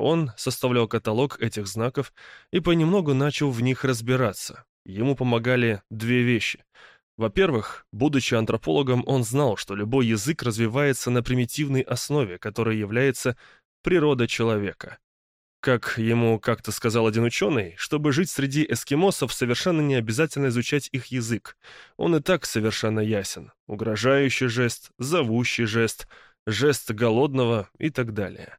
Он составлял каталог этих знаков и понемногу начал в них разбираться. Ему помогали две вещи. Во-первых, будучи антропологом, он знал, что любой язык развивается на примитивной основе, которая является природа человека. Как ему как-то сказал один ученый, чтобы жить среди эскимосов, совершенно не обязательно изучать их язык. Он и так совершенно ясен. Угрожающий жест, зовущий жест, жест голодного и так далее.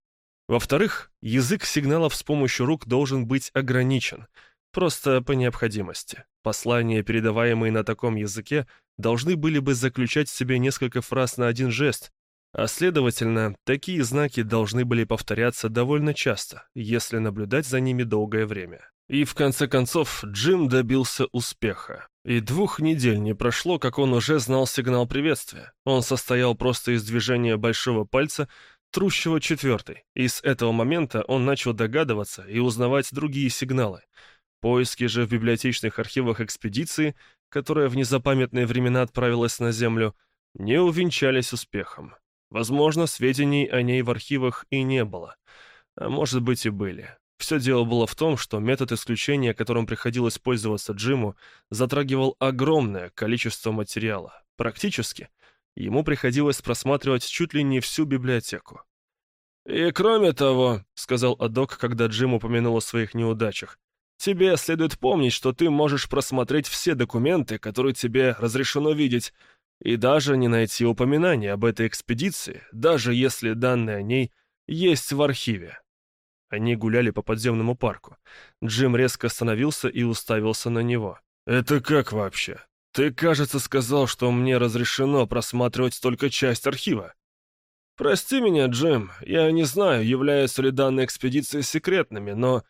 Во-вторых, язык сигналов с помощью рук должен быть ограничен, просто по необходимости. Послания, передаваемые на таком языке, должны были бы заключать в себе несколько фраз на один жест, а следовательно, такие знаки должны были повторяться довольно часто, если наблюдать за ними долгое время. И в конце концов Джим добился успеха. И двух недель не прошло, как он уже знал сигнал приветствия. Он состоял просто из движения большого пальца, трущего четвертый, и с этого момента он начал догадываться и узнавать другие сигналы. Поиски же в библиотечных архивах экспедиции, которая в незапамятные времена отправилась на Землю, не увенчались успехом. Возможно, сведений о ней в архивах и не было. А может быть и были. Все дело было в том, что метод исключения, которым приходилось пользоваться Джиму, затрагивал огромное количество материала. Практически ему приходилось просматривать чуть ли не всю библиотеку. «И кроме того», — сказал Адок, когда Джим упомянул о своих неудачах, «тебе следует помнить, что ты можешь просмотреть все документы, которые тебе разрешено видеть, и даже не найти упоминания об этой экспедиции, даже если данные о ней есть в архиве. Они гуляли по подземному парку. Джим резко остановился и уставился на него. «Это как вообще? Ты, кажется, сказал, что мне разрешено просматривать только часть архива». «Прости меня, Джим, я не знаю, являются ли данные экспедиции секретными, но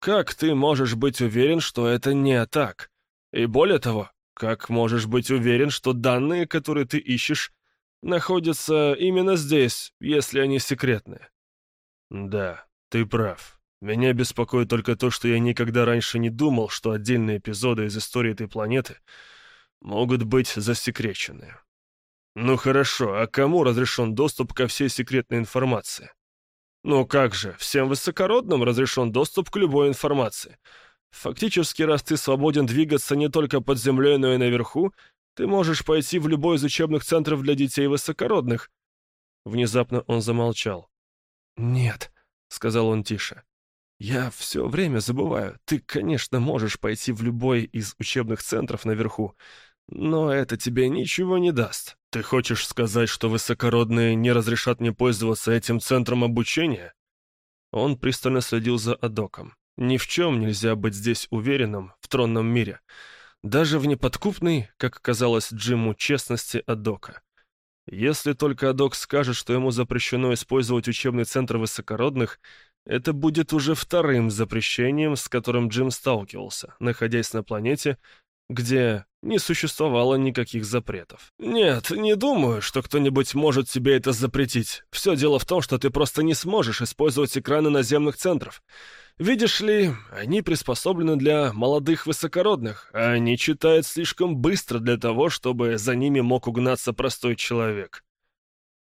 как ты можешь быть уверен, что это не так? И более того, как можешь быть уверен, что данные, которые ты ищешь, находятся именно здесь, если они секретные? Да, ты прав. Меня беспокоит только то, что я никогда раньше не думал, что отдельные эпизоды из истории этой планеты могут быть засекречены. Ну хорошо, а кому разрешен доступ ко всей секретной информации? Ну как же, всем высокородным разрешен доступ к любой информации — Фактически, раз ты свободен двигаться не только под землей, но и наверху, ты можешь пойти в любой из учебных центров для детей высокородных». Внезапно он замолчал. «Нет», — сказал он тише. «Я все время забываю. Ты, конечно, можешь пойти в любой из учебных центров наверху, но это тебе ничего не даст. Ты хочешь сказать, что высокородные не разрешат мне пользоваться этим центром обучения?» Он пристально следил за Адоком. Ни в чем нельзя быть здесь уверенным в тронном мире. Даже в неподкупной, как казалось Джиму, честности Адока. Если только Адок скажет, что ему запрещено использовать учебный центр высокородных, это будет уже вторым запрещением, с которым Джим сталкивался, находясь на планете, где не существовало никаких запретов. «Нет, не думаю, что кто-нибудь может тебе это запретить. Все дело в том, что ты просто не сможешь использовать экраны наземных центров. Видишь ли, они приспособлены для молодых высокородных, а они читают слишком быстро для того, чтобы за ними мог угнаться простой человек.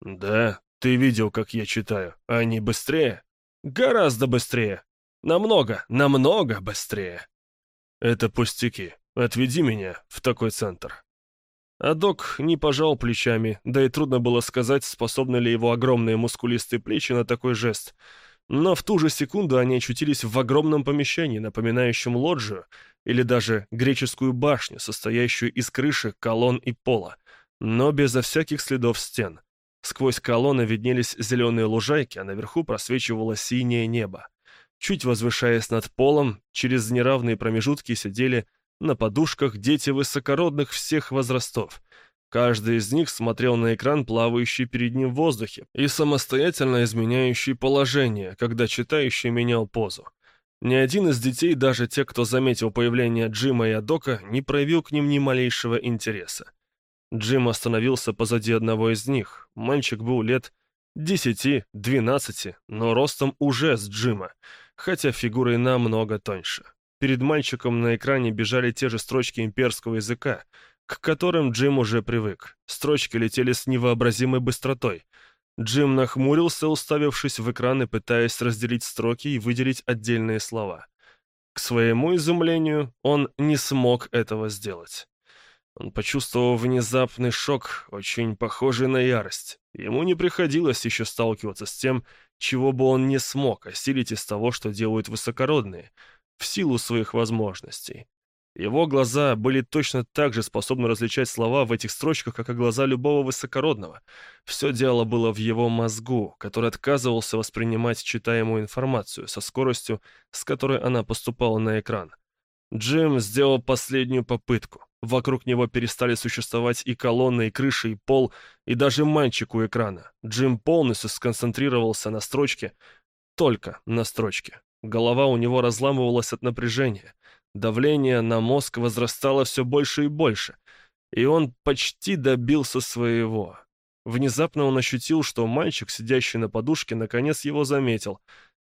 Да, ты видел, как я читаю. Они быстрее? Гораздо быстрее. Намного, намного быстрее. Это пустяки. Отведи меня в такой центр. А док не пожал плечами, да и трудно было сказать, способны ли его огромные мускулистые плечи на такой жест — но в ту же секунду они очутились в огромном помещении, напоминающем лоджию или даже греческую башню, состоящую из крыши, колонн и пола, но безо всяких следов стен. Сквозь колонны виднелись зеленые лужайки, а наверху просвечивало синее небо. Чуть возвышаясь над полом, через неравные промежутки сидели на подушках дети высокородных всех возрастов — Каждый из них смотрел на экран, плавающий перед ним в воздухе, и самостоятельно изменяющий положение, когда читающий менял позу. Ни один из детей, даже те, кто заметил появление Джима и Адока, не проявил к ним ни малейшего интереса. Джим остановился позади одного из них. Мальчик был лет десяти-двенадцати, но ростом уже с Джима, хотя фигурой намного тоньше. Перед мальчиком на экране бежали те же строчки имперского языка — к которым Джим уже привык. Строчки летели с невообразимой быстротой. Джим нахмурился, уставившись в экран и пытаясь разделить строки и выделить отдельные слова. К своему изумлению, он не смог этого сделать. Он почувствовал внезапный шок, очень похожий на ярость. Ему не приходилось еще сталкиваться с тем, чего бы он не смог осилить из того, что делают высокородные, в силу своих возможностей. Его глаза были точно так же способны различать слова в этих строчках, как и глаза любого высокородного. Все дело было в его мозгу, который отказывался воспринимать читаемую информацию со скоростью, с которой она поступала на экран. Джим сделал последнюю попытку. Вокруг него перестали существовать и колонны, и крыши, и пол, и даже мальчик у экрана. Джим полностью сконцентрировался на строчке, только на строчке. Голова у него разламывалась от напряжения. Давление на мозг возрастало все больше и больше, и он почти добился своего. Внезапно он ощутил, что мальчик, сидящий на подушке, наконец его заметил.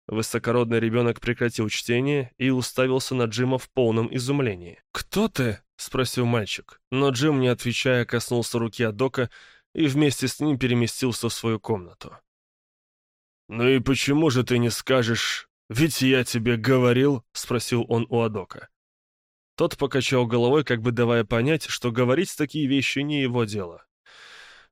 Высокородный ребенок прекратил чтение и уставился на Джима в полном изумлении. «Кто ты?» — спросил мальчик. Но Джим, не отвечая, коснулся руки Адока и вместе с ним переместился в свою комнату. «Ну и почему же ты не скажешь, ведь я тебе говорил?» — спросил он у Адока. Тот покачал головой, как бы давая понять, что говорить такие вещи не его дело.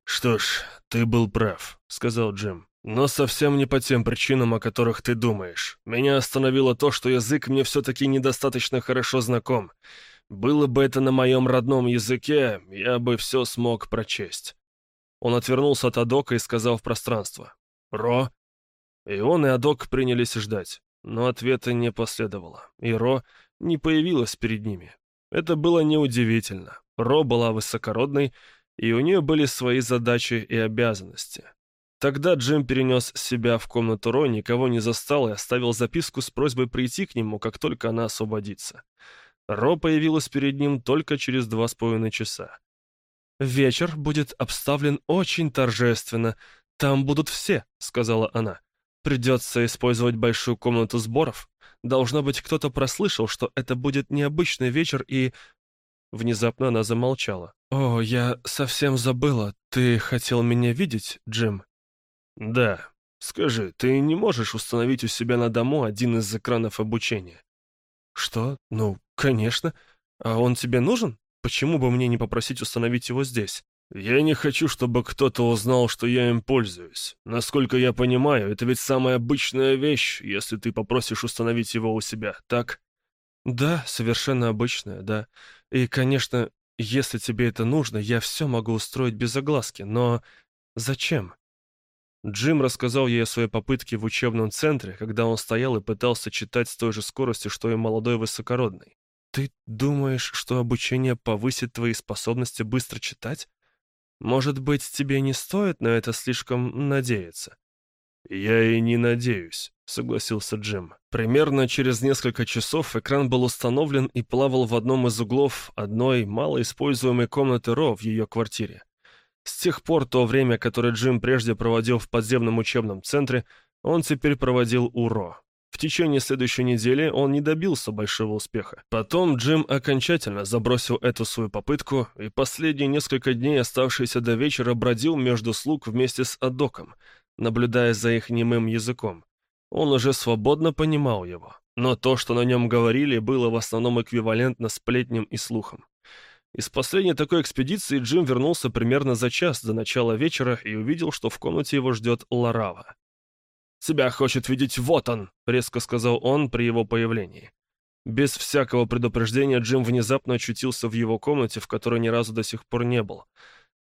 «Что ж, ты был прав», — сказал Джим. «Но совсем не по тем причинам, о которых ты думаешь. Меня остановило то, что язык мне все-таки недостаточно хорошо знаком. Было бы это на моем родном языке, я бы все смог прочесть». Он отвернулся от Адока и сказал в пространство. «Ро?» И он и Адок принялись ждать, но ответа не последовало, и Ро не появилась перед ними. Это было неудивительно. Ро была высокородной, и у нее были свои задачи и обязанности. Тогда Джим перенес себя в комнату Ро, никого не застал и оставил записку с просьбой прийти к нему, как только она освободится. Ро появилась перед ним только через два с половиной часа. «Вечер будет обставлен очень торжественно. Там будут все», — сказала она. «Придется использовать большую комнату сборов. Должно быть, кто-то прослышал, что это будет необычный вечер, и... Внезапно она замолчала. «О, я совсем забыла. Ты хотел меня видеть, Джим?» «Да. Скажи, ты не можешь установить у себя на дому один из экранов обучения?» «Что? Ну, конечно. А он тебе нужен? Почему бы мне не попросить установить его здесь?» «Я не хочу, чтобы кто-то узнал, что я им пользуюсь. Насколько я понимаю, это ведь самая обычная вещь, если ты попросишь установить его у себя, так?» «Да, совершенно обычная, да. И, конечно, если тебе это нужно, я все могу устроить без огласки, но зачем?» Джим рассказал ей о своей попытке в учебном центре, когда он стоял и пытался читать с той же скоростью, что и молодой высокородный. «Ты думаешь, что обучение повысит твои способности быстро читать?» Может быть, тебе не стоит на это слишком надеяться?» «Я и не надеюсь», — согласился Джим. Примерно через несколько часов экран был установлен и плавал в одном из углов одной малоиспользуемой комнаты Ро в ее квартире. С тех пор то время, которое Джим прежде проводил в подземном учебном центре, он теперь проводил у Ро. В течение следующей недели он не добился большого успеха. Потом Джим окончательно забросил эту свою попытку, и последние несколько дней, оставшиеся до вечера, бродил между слуг вместе с Адоком, наблюдая за их немым языком. Он уже свободно понимал его, но то, что на нем говорили, было в основном эквивалентно сплетням и слухам. Из последней такой экспедиции Джим вернулся примерно за час до начала вечера и увидел, что в комнате его ждет Ларава. «Тебя хочет видеть вот он», — резко сказал он при его появлении. Без всякого предупреждения Джим внезапно очутился в его комнате, в которой ни разу до сих пор не был.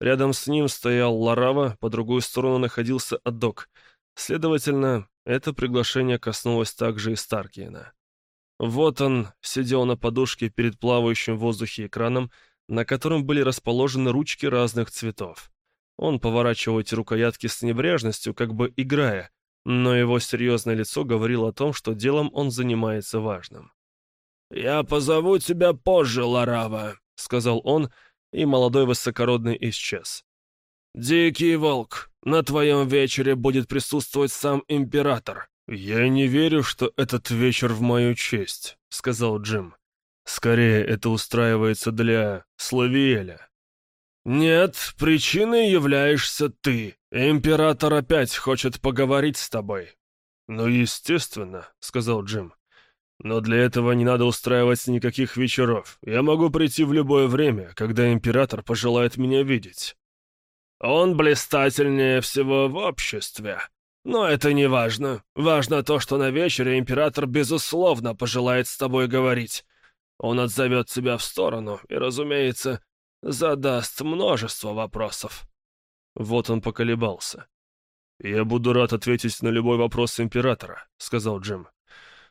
Рядом с ним стоял Ларава, по другую сторону находился Адок. Следовательно, это приглашение коснулось также и Старкиена. Вот он сидел на подушке перед плавающим в воздухе экраном, на котором были расположены ручки разных цветов. Он поворачивал эти рукоятки с небрежностью, как бы играя, но его серьезное лицо говорило о том, что делом он занимается важным. «Я позову тебя позже, Ларава», — сказал он, и молодой высокородный исчез. «Дикий волк, на твоем вечере будет присутствовать сам император». «Я не верю, что этот вечер в мою честь», — сказал Джим. «Скорее, это устраивается для Славиэля». «Нет, причиной являешься ты. Император опять хочет поговорить с тобой». «Ну, естественно», — сказал Джим. «Но для этого не надо устраивать никаких вечеров. Я могу прийти в любое время, когда император пожелает меня видеть». «Он блистательнее всего в обществе. Но это не важно. Важно то, что на вечере император безусловно пожелает с тобой говорить. Он отзовет тебя в сторону и, разумеется, задаст множество вопросов». Вот он поколебался. «Я буду рад ответить на любой вопрос императора», — сказал Джим.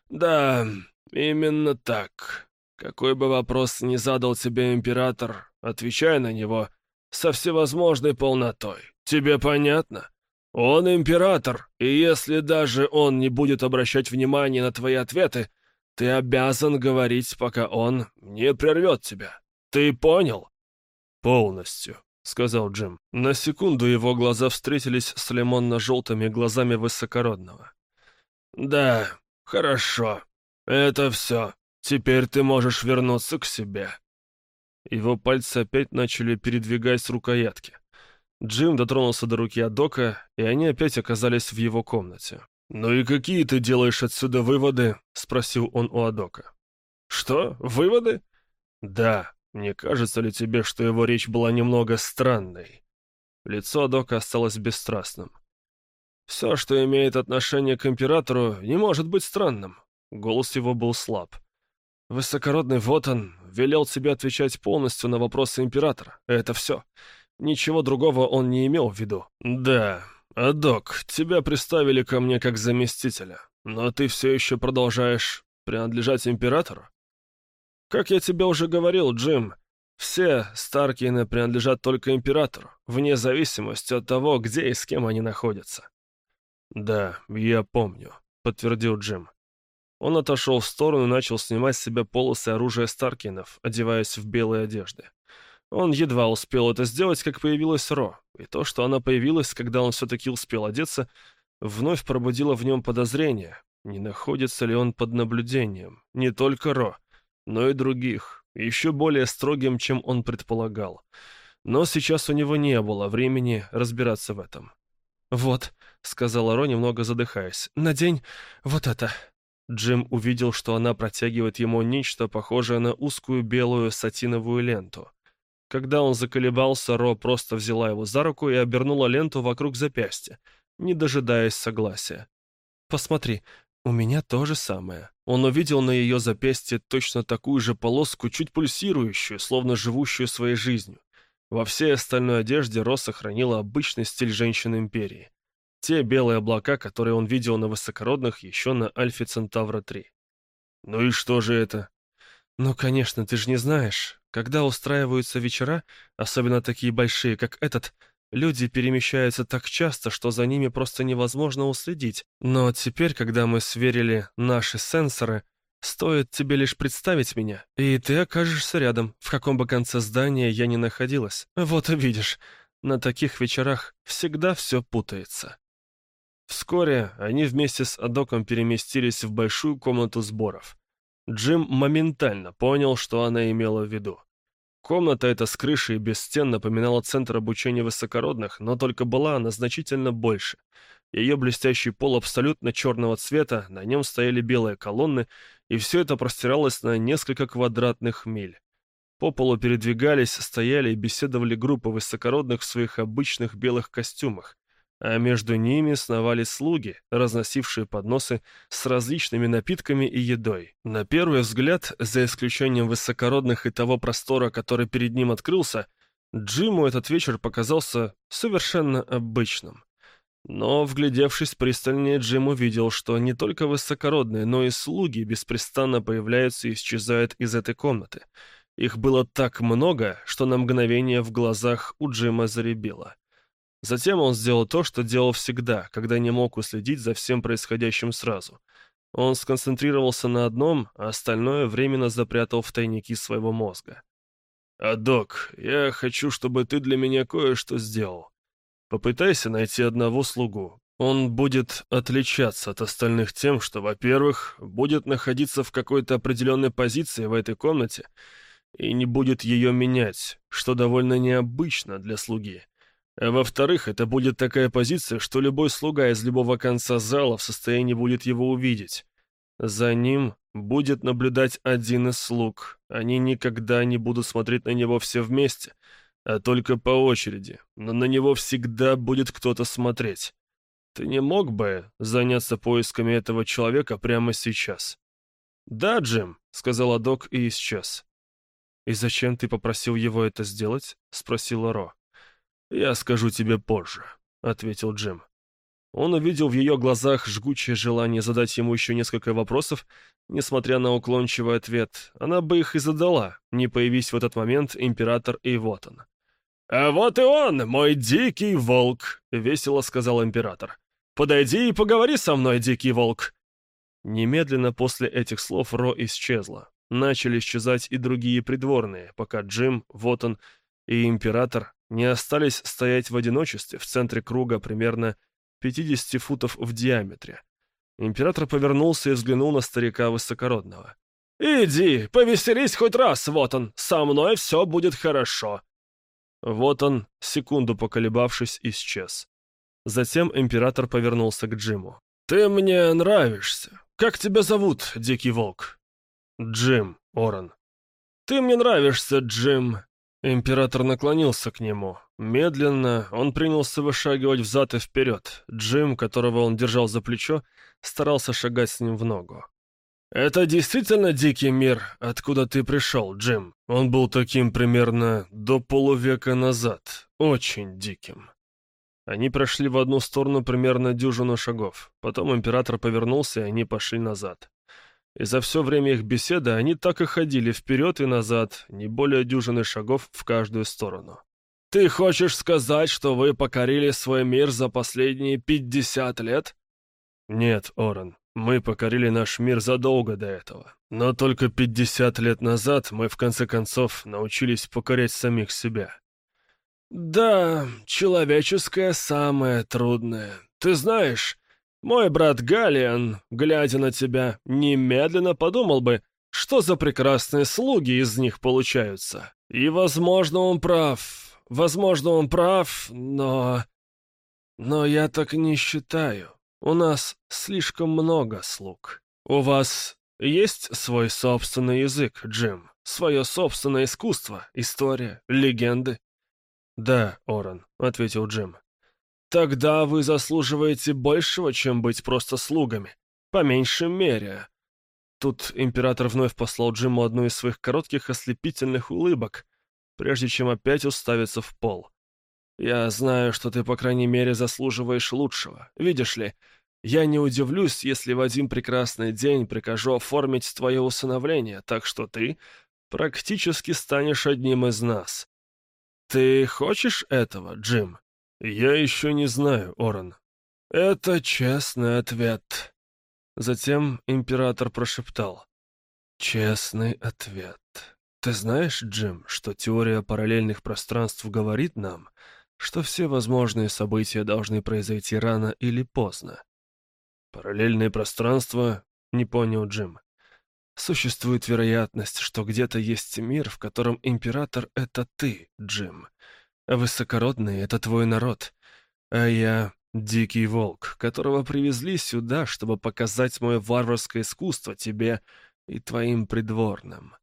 «Да, именно так. Какой бы вопрос ни задал тебе император, отвечай на него со всевозможной полнотой. Тебе понятно? Он император, и если даже он не будет обращать внимания на твои ответы, ты обязан говорить, пока он не прервет тебя. Ты понял?» «Полностью», — сказал Джим. На секунду его глаза встретились с лимонно-желтыми глазами высокородного. «Да, хорошо. Это все. Теперь ты можешь вернуться к себе». Его пальцы опять начали передвигать с рукоятки. Джим дотронулся до руки Адока, и они опять оказались в его комнате. «Ну и какие ты делаешь отсюда выводы?» — спросил он у Адока. «Что? Выводы?» «Да. Не кажется ли тебе, что его речь была немного странной?» Лицо Адока осталось бесстрастным. «Все, что имеет отношение к императору, не может быть странным». Голос его был слаб. «Высокородный вот он, велел тебе отвечать полностью на вопросы императора. Это все. Ничего другого он не имел в виду». «Да, Адок, тебя приставили ко мне как заместителя, но ты все еще продолжаешь принадлежать императору?» «Как я тебе уже говорил, Джим, все Старкины принадлежат только императору, вне зависимости от того, где и с кем они находятся». «Да, я помню», — подтвердил Джим. Он отошел в сторону и начал снимать с себя полосы оружия Старкинов, одеваясь в белые одежды. Он едва успел это сделать, как появилась Ро, и то, что она появилась, когда он все-таки успел одеться, вновь пробудило в нем подозрение, не находится ли он под наблюдением, не только Ро, но и других, еще более строгим, чем он предполагал. Но сейчас у него не было времени разбираться в этом. «Вот», — сказала Ро, немного задыхаясь, — «надень вот это». Джим увидел, что она протягивает ему нечто похожее на узкую белую сатиновую ленту. Когда он заколебался, Ро просто взяла его за руку и обернула ленту вокруг запястья, не дожидаясь согласия. «Посмотри, у меня то же самое». Он увидел на ее запястье точно такую же полоску, чуть пульсирующую, словно живущую своей жизнью. Во всей остальной одежде Ро сохранила обычный стиль женщин Империи. Те белые облака, которые он видел на высокородных еще на Альфе Центавра-3. «Ну и что же это?» «Ну, конечно, ты же не знаешь. Когда устраиваются вечера, особенно такие большие, как этот, люди перемещаются так часто, что за ними просто невозможно уследить. Но теперь, когда мы сверили наши сенсоры, стоит тебе лишь представить меня, и ты окажешься рядом, в каком бы конце здания я ни находилась. Вот увидишь, на таких вечерах всегда все путается». Вскоре они вместе с Адоком переместились в большую комнату сборов. Джим моментально понял, что она имела в виду. Комната эта с крышей без стен напоминала центр обучения высокородных, но только была она значительно больше. Ее блестящий пол абсолютно черного цвета, на нем стояли белые колонны, и все это простиралось на несколько квадратных миль. По полу передвигались, стояли и беседовали группы высокородных в своих обычных белых костюмах а между ними сновали слуги, разносившие подносы с различными напитками и едой. На первый взгляд, за исключением высокородных и того простора, который перед ним открылся, Джиму этот вечер показался совершенно обычным. Но, вглядевшись пристальнее, Джим увидел, что не только высокородные, но и слуги беспрестанно появляются и исчезают из этой комнаты. Их было так много, что на мгновение в глазах у Джима заребило. Затем он сделал то, что делал всегда, когда не мог уследить за всем происходящим сразу. Он сконцентрировался на одном, а остальное временно запрятал в тайники своего мозга. «А, док, я хочу, чтобы ты для меня кое-что сделал. Попытайся найти одного слугу. Он будет отличаться от остальных тем, что, во-первых, будет находиться в какой-то определенной позиции в этой комнате, и не будет ее менять, что довольно необычно для слуги. А во-вторых, это будет такая позиция, что любой слуга из любого конца зала в состоянии будет его увидеть. За ним будет наблюдать один из слуг. Они никогда не будут смотреть на него все вместе, а только по очереди, но на него всегда будет кто-то смотреть. Ты не мог бы заняться поисками этого человека прямо сейчас? «Да, Джим», — сказала док и исчез. «И зачем ты попросил его это сделать?» — спросила Ро. «Я скажу тебе позже», — ответил Джим. Он увидел в ее глазах жгучее желание задать ему еще несколько вопросов, несмотря на уклончивый ответ. Она бы их и задала, не появись в этот момент император и вот он. «А вот и он, мой дикий волк», — весело сказал император. «Подойди и поговори со мной, дикий волк». Немедленно после этих слов Ро исчезла. Начали исчезать и другие придворные, пока Джим, вот он, и император не остались стоять в одиночестве в центре круга примерно 50 футов в диаметре. Император повернулся и взглянул на старика высокородного. «Иди, повеселись хоть раз, вот он, со мной все будет хорошо». Вот он, секунду поколебавшись, исчез. Затем император повернулся к Джиму. «Ты мне нравишься. Как тебя зовут, Дикий Волк?» «Джим, Оран». «Ты мне нравишься, Джим». Император наклонился к нему. Медленно он принялся вышагивать взад и вперед. Джим, которого он держал за плечо, старался шагать с ним в ногу. «Это действительно дикий мир, откуда ты пришел, Джим?» Он был таким примерно до полувека назад, очень диким. Они прошли в одну сторону примерно дюжину шагов. Потом император повернулся, и они пошли назад. И за все время их беседы они так и ходили вперед и назад, не более дюжины шагов в каждую сторону. «Ты хочешь сказать, что вы покорили свой мир за последние пятьдесят лет?» «Нет, Орен, мы покорили наш мир задолго до этого. Но только пятьдесят лет назад мы в конце концов научились покорять самих себя. «Да, человеческое самое трудное. Ты знаешь, мой брат Галиан, глядя на тебя, немедленно подумал бы, что за прекрасные слуги из них получаются. И, возможно, он прав. Возможно, он прав, но... Но я так не считаю. У нас слишком много слуг. У вас есть свой собственный язык, Джим? Свое собственное искусство, история, легенды? «Да, Оран», — ответил Джим. «Тогда вы заслуживаете большего, чем быть просто слугами. По меньшей мере». Тут император вновь послал Джиму одну из своих коротких ослепительных улыбок, прежде чем опять уставиться в пол. «Я знаю, что ты, по крайней мере, заслуживаешь лучшего. Видишь ли, я не удивлюсь, если в один прекрасный день прикажу оформить твое усыновление, так что ты практически станешь одним из нас. «Ты хочешь этого, Джим?» «Я еще не знаю, Оран». «Это честный ответ». Затем император прошептал. «Честный ответ. Ты знаешь, Джим, что теория параллельных пространств говорит нам, что все возможные события должны произойти рано или поздно?» «Параллельные пространства?» — не понял Джим. Существует вероятность, что где-то есть мир, в котором император — это ты, Джим. Высокородный — это твой народ. А я — дикий волк, которого привезли сюда, чтобы показать мое варварское искусство тебе и твоим придворным.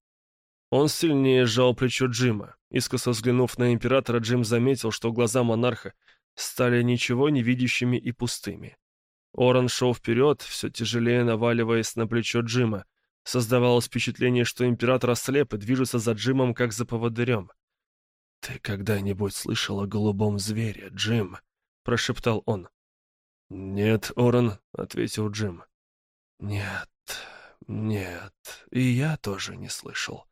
Он сильнее сжал плечо Джима. Искоса взглянув на императора, Джим заметил, что глаза монарха стали ничего не видящими и пустыми. Оран шел вперед, все тяжелее наваливаясь на плечо Джима, Создавалось впечатление, что император ослеп и движется за Джимом, как за поводырем. «Ты когда-нибудь слышал о голубом звере, Джим?» — прошептал он. «Нет, Орен», — ответил Джим. «Нет, нет, и я тоже не слышал.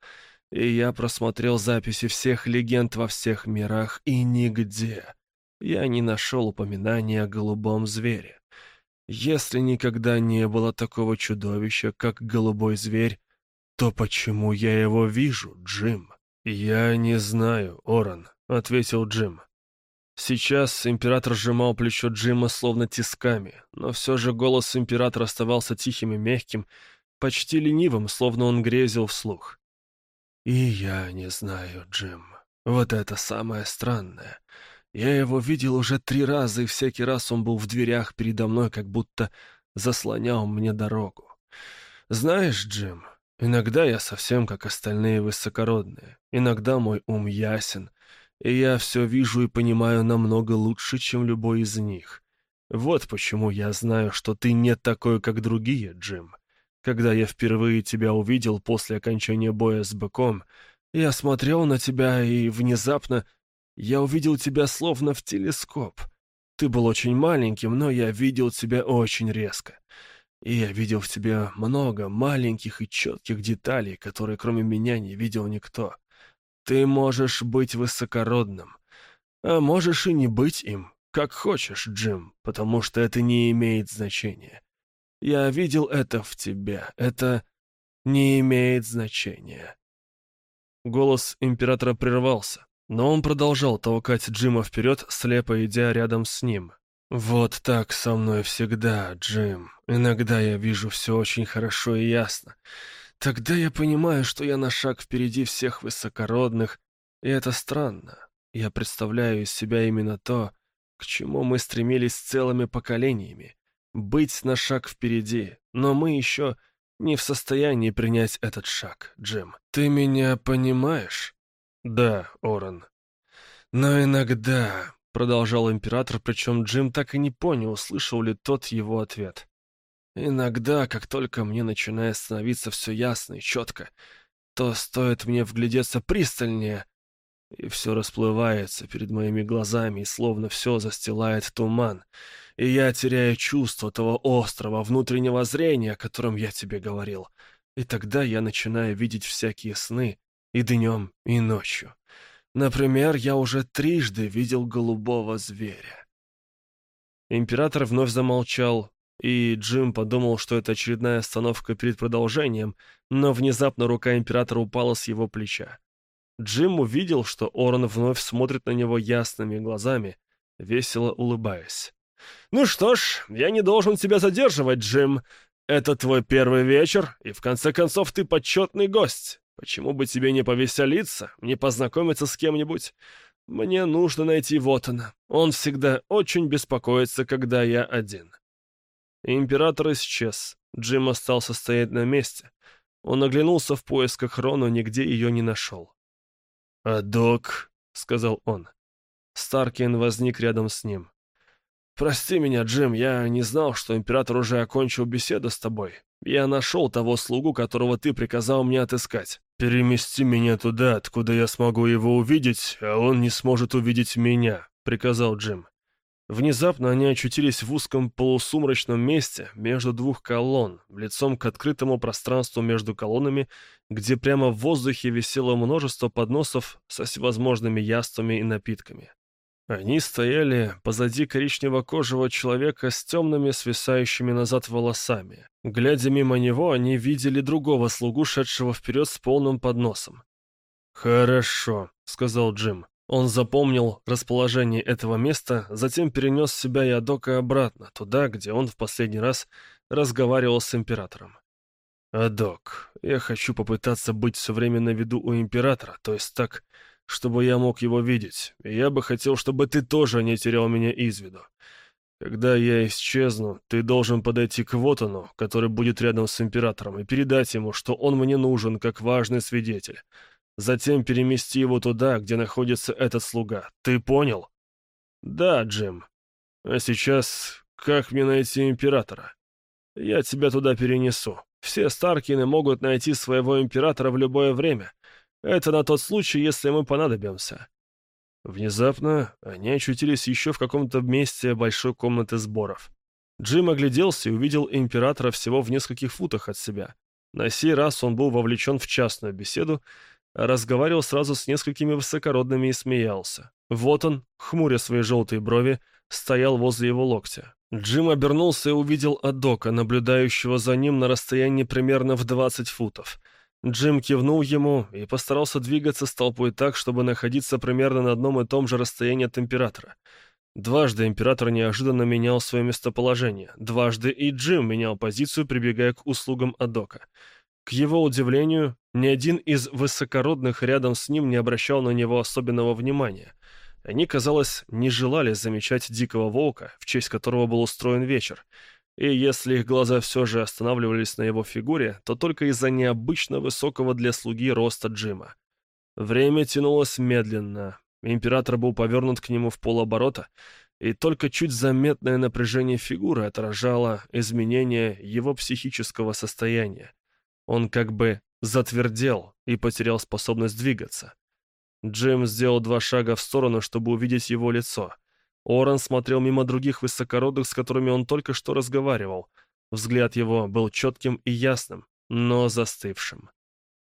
И я просмотрел записи всех легенд во всех мирах, и нигде я не нашел упоминания о голубом звере. Если никогда не было такого чудовища, как голубой зверь, то почему я его вижу, Джим? Я не знаю, Оран, ответил Джим. Сейчас император сжимал плечо Джима словно тисками, но все же голос императора оставался тихим и мягким, почти ленивым, словно он грезил вслух. И я не знаю, Джим. Вот это самое странное. Я его видел уже три раза, и всякий раз он был в дверях передо мной, как будто заслонял мне дорогу. Знаешь, Джим, иногда я совсем как остальные высокородные. Иногда мой ум ясен, и я все вижу и понимаю намного лучше, чем любой из них. Вот почему я знаю, что ты не такой, как другие, Джим. Когда я впервые тебя увидел после окончания боя с быком, я смотрел на тебя, и внезапно я увидел тебя словно в телескоп. Ты был очень маленьким, но я видел тебя очень резко. И я видел в тебе много маленьких и четких деталей, которые кроме меня не видел никто. Ты можешь быть высокородным, а можешь и не быть им, как хочешь, Джим, потому что это не имеет значения. Я видел это в тебе, это не имеет значения. Голос императора прервался, но он продолжал толкать Джима вперед, слепо идя рядом с ним. «Вот так со мной всегда, Джим. Иногда я вижу все очень хорошо и ясно. Тогда я понимаю, что я на шаг впереди всех высокородных, и это странно. Я представляю из себя именно то, к чему мы стремились целыми поколениями. Быть на шаг впереди, но мы еще не в состоянии принять этот шаг, Джим. Ты меня понимаешь? Да, Орен. Но иногда, — продолжал император, причем Джим так и не понял, услышал ли тот его ответ. Иногда, как только мне начинает становиться все ясно и четко, то стоит мне вглядеться пристальнее, и все расплывается перед моими глазами, и словно все застилает туман, и я теряю чувство того острого внутреннего зрения, о котором я тебе говорил. И тогда я начинаю видеть всякие сны и днем, и ночью. Например, я уже трижды видел голубого зверя. Император вновь замолчал, и Джим подумал, что это очередная остановка перед продолжением, но внезапно рука императора упала с его плеча. Джим увидел, что Орен вновь смотрит на него ясными глазами, весело улыбаясь. «Ну что ж, я не должен тебя задерживать, Джим. Это твой первый вечер, и в конце концов ты почетный гость. Почему бы тебе не повеселиться, не познакомиться с кем-нибудь? Мне нужно найти Вотана. Он всегда очень беспокоится, когда я один». Император исчез. Джим остался стоять на месте. Он оглянулся в поисках Рону, нигде ее не нашел. «А док», — сказал он. Старкин возник рядом с ним. «Прости меня, Джим, я не знал, что император уже окончил беседу с тобой. Я нашел того слугу, которого ты приказал мне отыскать. Перемести меня туда, откуда я смогу его увидеть, а он не сможет увидеть меня», — приказал Джим. Внезапно они очутились в узком полусумрачном месте между двух колонн, лицом к открытому пространству между колоннами, где прямо в воздухе висело множество подносов со всевозможными яствами и напитками. Они стояли позади коричнево-кожего человека с темными свисающими назад волосами. Глядя мимо него, они видели другого слугу, шедшего вперед с полным подносом. «Хорошо», — сказал Джим. Он запомнил расположение этого места, затем перенес себя и Адока обратно, туда, где он в последний раз разговаривал с императором. «Адок, я хочу попытаться быть все время на виду у императора, то есть так, чтобы я мог его видеть, и я бы хотел, чтобы ты тоже не терял меня из виду. Когда я исчезну, ты должен подойти к Вотану, который будет рядом с императором, и передать ему, что он мне нужен как важный свидетель». Затем перемести его туда, где находится этот слуга. Ты понял? Да, Джим. А сейчас как мне найти императора? Я тебя туда перенесу. Все Старкины могут найти своего императора в любое время. Это на тот случай, если мы понадобимся. Внезапно они очутились еще в каком-то месте большой комнаты сборов. Джим огляделся и увидел императора всего в нескольких футах от себя. На сей раз он был вовлечен в частную беседу, разговаривал сразу с несколькими высокородными и смеялся. Вот он, хмуря свои желтые брови, стоял возле его локтя. Джим обернулся и увидел Адока, наблюдающего за ним на расстоянии примерно в 20 футов. Джим кивнул ему и постарался двигаться с толпой так, чтобы находиться примерно на одном и том же расстоянии от императора. Дважды император неожиданно менял свое местоположение. Дважды и Джим менял позицию, прибегая к услугам Адока. К его удивлению, ни один из высокородных рядом с ним не обращал на него особенного внимания. Они, казалось, не желали замечать дикого волка, в честь которого был устроен вечер. И если их глаза все же останавливались на его фигуре, то только из-за необычно высокого для слуги роста Джима. Время тянулось медленно. Император был повернут к нему в полоборота, и только чуть заметное напряжение фигуры отражало изменение его психического состояния. Он как бы затвердел и потерял способность двигаться. Джим сделал два шага в сторону, чтобы увидеть его лицо. Оран смотрел мимо других высокородных, с которыми он только что разговаривал. Взгляд его был четким и ясным, но застывшим.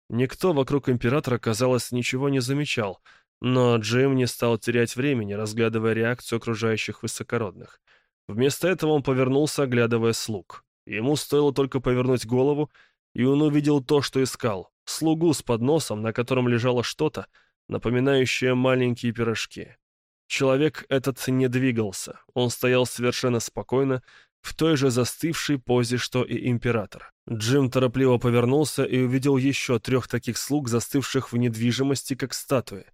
Никто вокруг императора, казалось, ничего не замечал, но Джим не стал терять времени, разглядывая реакцию окружающих высокородных. Вместо этого он повернулся, оглядывая слуг. Ему стоило только повернуть голову, и он увидел то, что искал — слугу с подносом, на котором лежало что-то, напоминающее маленькие пирожки. Человек этот не двигался, он стоял совершенно спокойно, в той же застывшей позе, что и император. Джим торопливо повернулся и увидел еще трех таких слуг, застывших в недвижимости, как статуи.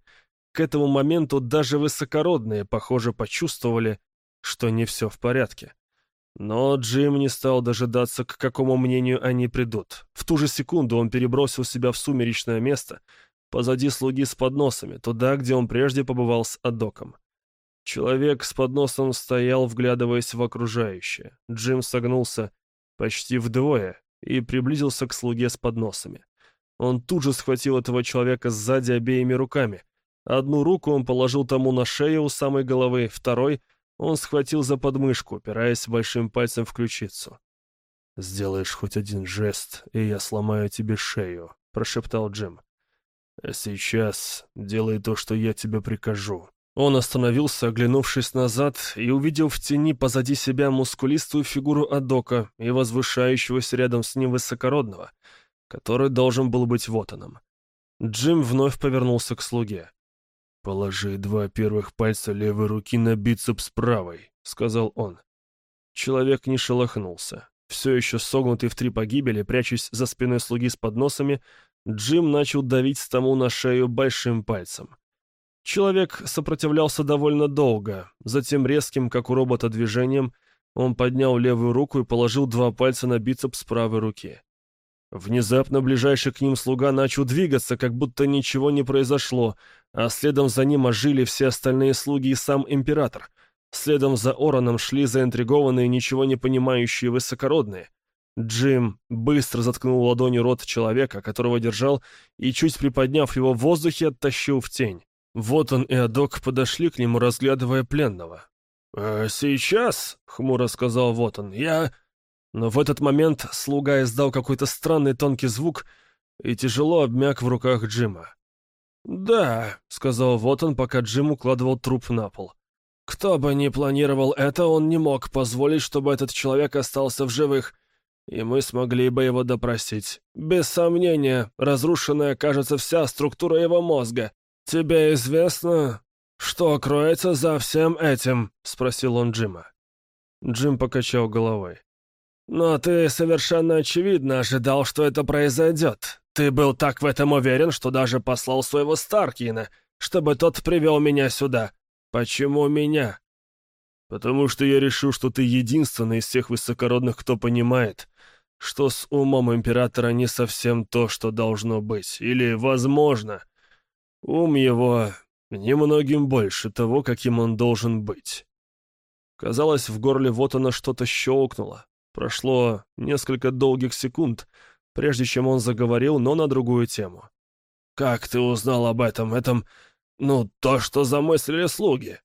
К этому моменту даже высокородные, похоже, почувствовали, что не все в порядке. Но Джим не стал дожидаться, к какому мнению они придут. В ту же секунду он перебросил себя в сумеречное место, позади слуги с подносами, туда, где он прежде побывал с Адоком. Человек с подносом стоял, вглядываясь в окружающее. Джим согнулся почти вдвое и приблизился к слуге с подносами. Он тут же схватил этого человека сзади обеими руками. Одну руку он положил тому на шею у самой головы, второй — он схватил за подмышку, опираясь большим пальцем в ключицу. «Сделаешь хоть один жест, и я сломаю тебе шею», — прошептал Джим. «А сейчас делай то, что я тебе прикажу». Он остановился, оглянувшись назад, и увидел в тени позади себя мускулистую фигуру Адока и возвышающегося рядом с ним высокородного, который должен был быть вотаном. Джим вновь повернулся к слуге. «Положи два первых пальца левой руки на бицепс правой», — сказал он. Человек не шелохнулся. Все еще согнутый в три погибели, прячась за спиной слуги с подносами, Джим начал давить тому на шею большим пальцем. Человек сопротивлялся довольно долго, затем резким, как у робота, движением он поднял левую руку и положил два пальца на бицепс правой руки. Внезапно ближайший к ним слуга начал двигаться, как будто ничего не произошло, а следом за ним ожили все остальные слуги и сам император. Следом за Ороном шли заинтригованные, ничего не понимающие высокородные. Джим быстро заткнул ладонью рот человека, которого держал, и, чуть приподняв его в воздухе, оттащил в тень. Вот он и Адок подошли к нему, разглядывая пленного. «А сейчас», — хмуро сказал Вотон, — «я...» Но в этот момент слуга издал какой-то странный тонкий звук и тяжело обмяк в руках Джима. «Да», — сказал Вотон, пока Джим укладывал труп на пол. «Кто бы ни планировал это, он не мог позволить, чтобы этот человек остался в живых, и мы смогли бы его допросить. Без сомнения, разрушенная кажется вся структура его мозга. Тебе известно, что кроется за всем этим?» — спросил он Джима. Джим покачал головой. «Но ты совершенно очевидно ожидал, что это произойдет. Ты был так в этом уверен, что даже послал своего Старкина, чтобы тот привел меня сюда. Почему меня?» «Потому что я решил, что ты единственный из всех высокородных, кто понимает, что с умом императора не совсем то, что должно быть. Или, возможно, ум его немногим больше того, каким он должен быть». Казалось, в горле вот оно что-то щелкнуло. Прошло несколько долгих секунд, прежде чем он заговорил, но на другую тему. «Как ты узнал об этом? Этом, ну, то, что замыслили слуги?»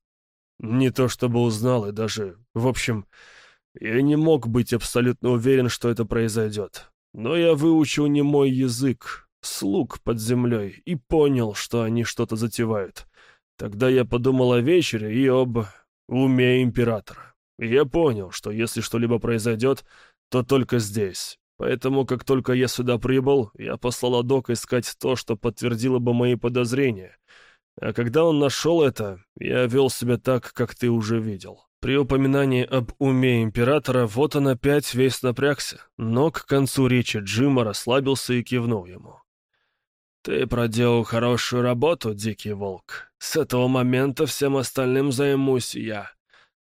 «Не то чтобы узнал, и даже... В общем, я не мог быть абсолютно уверен, что это произойдет. Но я выучил не мой язык, слуг под землей, и понял, что они что-то затевают. Тогда я подумал о вечере и об уме императора я понял, что если что-либо произойдет, то только здесь. Поэтому, как только я сюда прибыл, я послал Адок искать то, что подтвердило бы мои подозрения. А когда он нашел это, я вел себя так, как ты уже видел. При упоминании об уме императора вот он опять весь напрягся, но к концу речи Джима расслабился и кивнул ему. «Ты проделал хорошую работу, Дикий Волк. С этого момента всем остальным займусь я.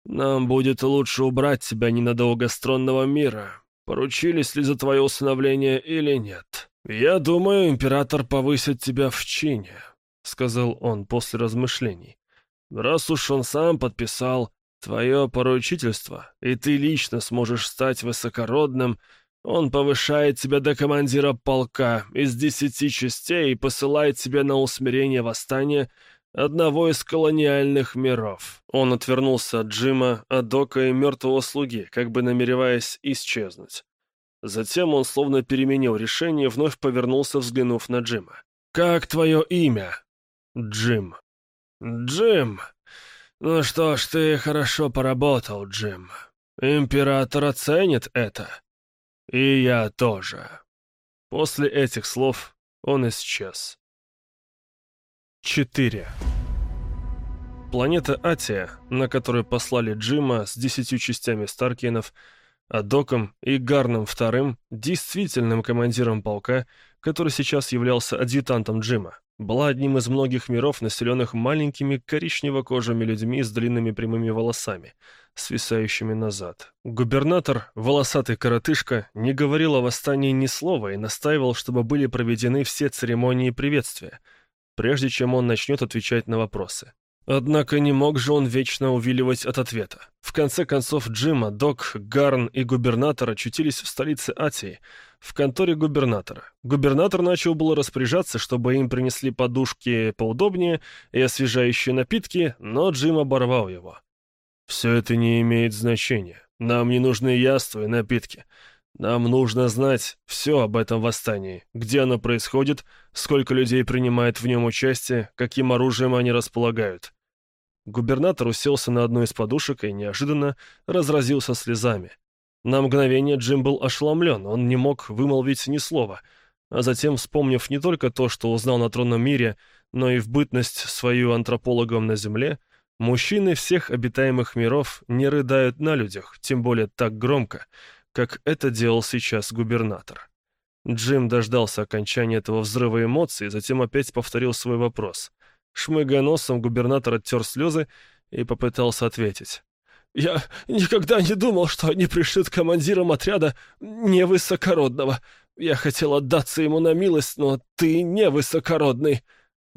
Нам будет лучше убрать тебя ненадолго с тронного мира. Поручились ли за твое усыновление или нет? Я думаю, император повысит тебя в чине», — сказал он после размышлений. «Раз уж он сам подписал твое поручительство, и ты лично сможешь стать высокородным, — он повышает тебя до командира полка из десяти частей и посылает тебя на усмирение восстания одного из колониальных миров. Он отвернулся от Джима, Адока и мертвого слуги, как бы намереваясь исчезнуть. Затем он словно переменил решение вновь повернулся, взглянув на Джима. «Как твое имя?» «Джим». «Джим? Ну что ж, ты хорошо поработал, Джим. Император оценит это». «И я тоже». После этих слов он исчез. 4. Планета Атия, на которой послали Джима с десятью частями Старкинов, Адоком и Гарном вторым, действительным командиром полка, который сейчас являлся адъютантом Джима, была одним из многих миров, населенных маленькими коричнево-кожими людьми с длинными прямыми волосами, свисающими назад. Губернатор, волосатый коротышка, не говорил о восстании ни слова и настаивал, чтобы были проведены все церемонии приветствия, прежде чем он начнет отвечать на вопросы. Однако не мог же он вечно увиливать от ответа. В конце концов Джима, Док, Гарн и губернатор очутились в столице Атии, в конторе губернатора. Губернатор начал было распоряжаться, чтобы им принесли подушки поудобнее и освежающие напитки, но Джим оборвал его. «Все это не имеет значения. Нам не нужны яства и напитки. Нам нужно знать все об этом восстании, где оно происходит, сколько людей принимает в нем участие, каким оружием они располагают. Губернатор уселся на одну из подушек и неожиданно разразился слезами. На мгновение Джим был ошеломлен, он не мог вымолвить ни слова, а затем, вспомнив не только то, что узнал на тронном мире, но и в бытность свою антропологом на Земле, мужчины всех обитаемых миров не рыдают на людях, тем более так громко, как это делал сейчас губернатор. Джим дождался окончания этого взрыва эмоций, затем опять повторил свой вопрос. Шмыгая носом, губернатор оттер слезы и попытался ответить. «Я никогда не думал, что они пришлют командиром отряда невысокородного. Я хотел отдаться ему на милость, но ты невысокородный».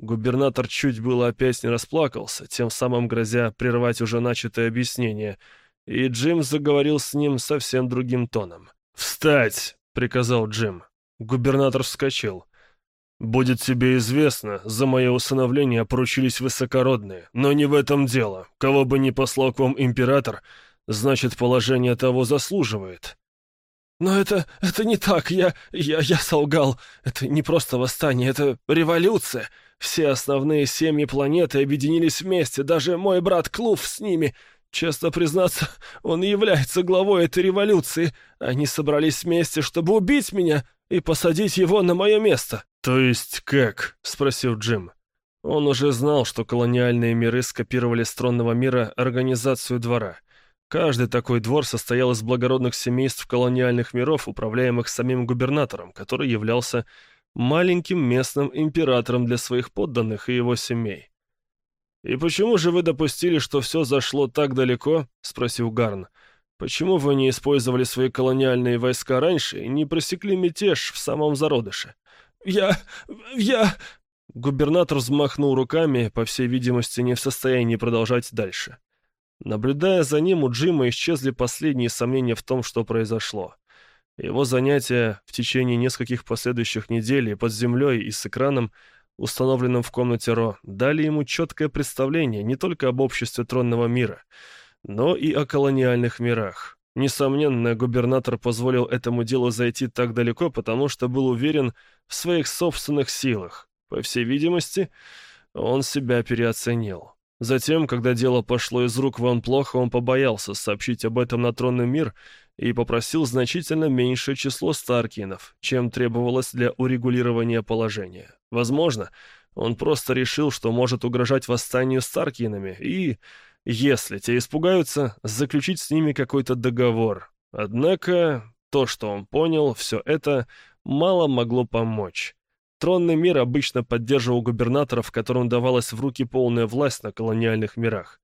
Губернатор чуть было опять не расплакался, тем самым грозя прервать уже начатое объяснение, и Джим заговорил с ним совсем другим тоном. «Встать!» — приказал Джим. Губернатор вскочил. «Будет тебе известно, за мое усыновление поручились высокородные, но не в этом дело. Кого бы ни послал к вам император, значит, положение того заслуживает». «Но это... это не так, я... я... я солгал. Это не просто восстание, это революция. Все основные семьи планеты объединились вместе, даже мой брат Клув с ними. Честно признаться, он является главой этой революции. Они собрались вместе, чтобы убить меня и посадить его на мое место». «То есть как?» — спросил Джим. Он уже знал, что колониальные миры скопировали с тронного мира организацию двора. Каждый такой двор состоял из благородных семейств колониальных миров, управляемых самим губернатором, который являлся маленьким местным императором для своих подданных и его семей. «И почему же вы допустили, что все зашло так далеко?» — спросил Гарн. «Почему вы не использовали свои колониальные войска раньше и не пресекли мятеж в самом зародыше?» «Я... я...» Губернатор взмахнул руками, по всей видимости, не в состоянии продолжать дальше. Наблюдая за ним, у Джима исчезли последние сомнения в том, что произошло. Его занятия в течение нескольких последующих недель под землей и с экраном, установленным в комнате Ро, дали ему четкое представление не только об обществе тронного мира, но и о колониальных мирах. Несомненно, губернатор позволил этому делу зайти так далеко, потому что был уверен в своих собственных силах. По всей видимости, он себя переоценил. Затем, когда дело пошло из рук вон плохо, он побоялся сообщить об этом на тронный мир и попросил значительно меньшее число Старкинов, чем требовалось для урегулирования положения. Возможно, он просто решил, что может угрожать восстанию Старкинами, и Если те испугаются, заключить с ними какой-то договор. Однако, то, что он понял, все это мало могло помочь. Тронный мир обычно поддерживал губернаторов, которым давалась в руки полная власть на колониальных мирах.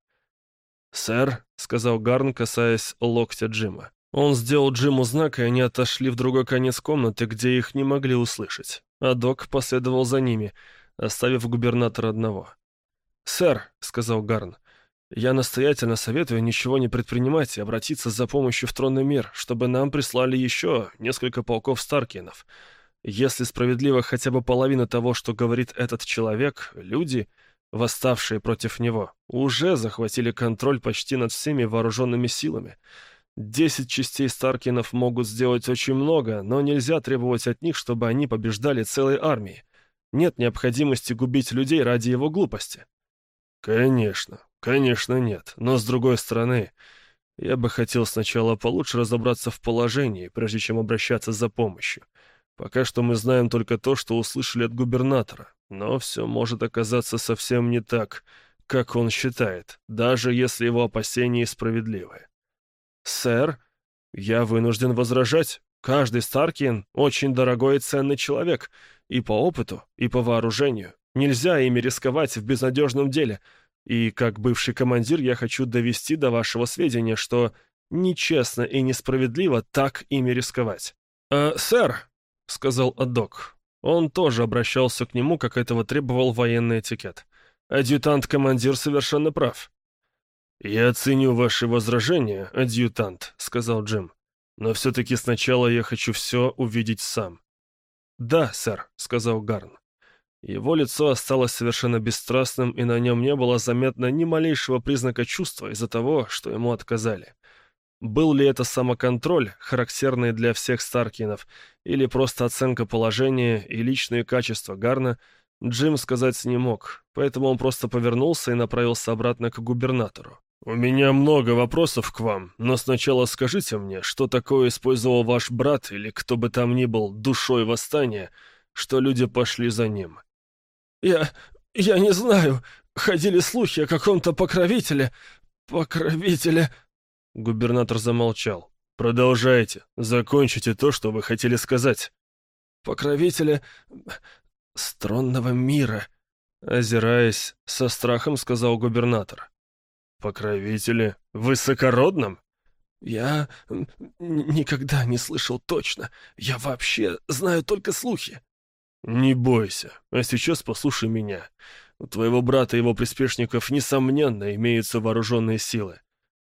«Сэр», — сказал Гарн, касаясь локтя Джима. Он сделал Джиму знак, и они отошли в другой конец комнаты, где их не могли услышать. А док последовал за ними, оставив губернатора одного. «Сэр», — сказал Гарн, — «я настоятельно советую ничего не предпринимать и обратиться за помощью в тронный мир, чтобы нам прислали еще несколько полков Старкинов». Если справедливо хотя бы половина того, что говорит этот человек, люди, восставшие против него, уже захватили контроль почти над всеми вооруженными силами. Десять частей Старкинов могут сделать очень много, но нельзя требовать от них, чтобы они побеждали целой армией. Нет необходимости губить людей ради его глупости. Конечно, конечно нет, но с другой стороны, я бы хотел сначала получше разобраться в положении, прежде чем обращаться за помощью. Пока что мы знаем только то, что услышали от губернатора, но все может оказаться совсем не так, как он считает, даже если его опасения справедливы. «Сэр, я вынужден возражать. Каждый Старкин — очень дорогой и ценный человек, и по опыту, и по вооружению. Нельзя ими рисковать в безнадежном деле. И как бывший командир я хочу довести до вашего сведения, что нечестно и несправедливо так ими рисковать. «Э, «Сэр», — сказал Адок. Он тоже обращался к нему, как этого требовал военный этикет. «Адъютант-командир совершенно прав». «Я оценю ваши возражения, адъютант», — сказал Джим. «Но все-таки сначала я хочу все увидеть сам». «Да, сэр», — сказал Гарн. Его лицо осталось совершенно бесстрастным, и на нем не было заметно ни малейшего признака чувства из-за того, что ему отказали. Был ли это самоконтроль, характерный для всех Старкинов, или просто оценка положения и личные качества Гарна, Джим сказать не мог, поэтому он просто повернулся и направился обратно к губернатору. «У меня много вопросов к вам, но сначала скажите мне, что такое использовал ваш брат или кто бы там ни был душой восстания, что люди пошли за ним?» «Я... я не знаю. Ходили слухи о каком-то покровителе. Покровителе...» Губернатор замолчал. «Продолжайте. Закончите то, что вы хотели сказать». «Покровители стронного мира», — озираясь, со страхом сказал губернатор. «Покровители высокородным?» «Я никогда не слышал точно. Я вообще знаю только слухи». «Не бойся. А сейчас послушай меня. У твоего брата и его приспешников, несомненно, имеются вооруженные силы.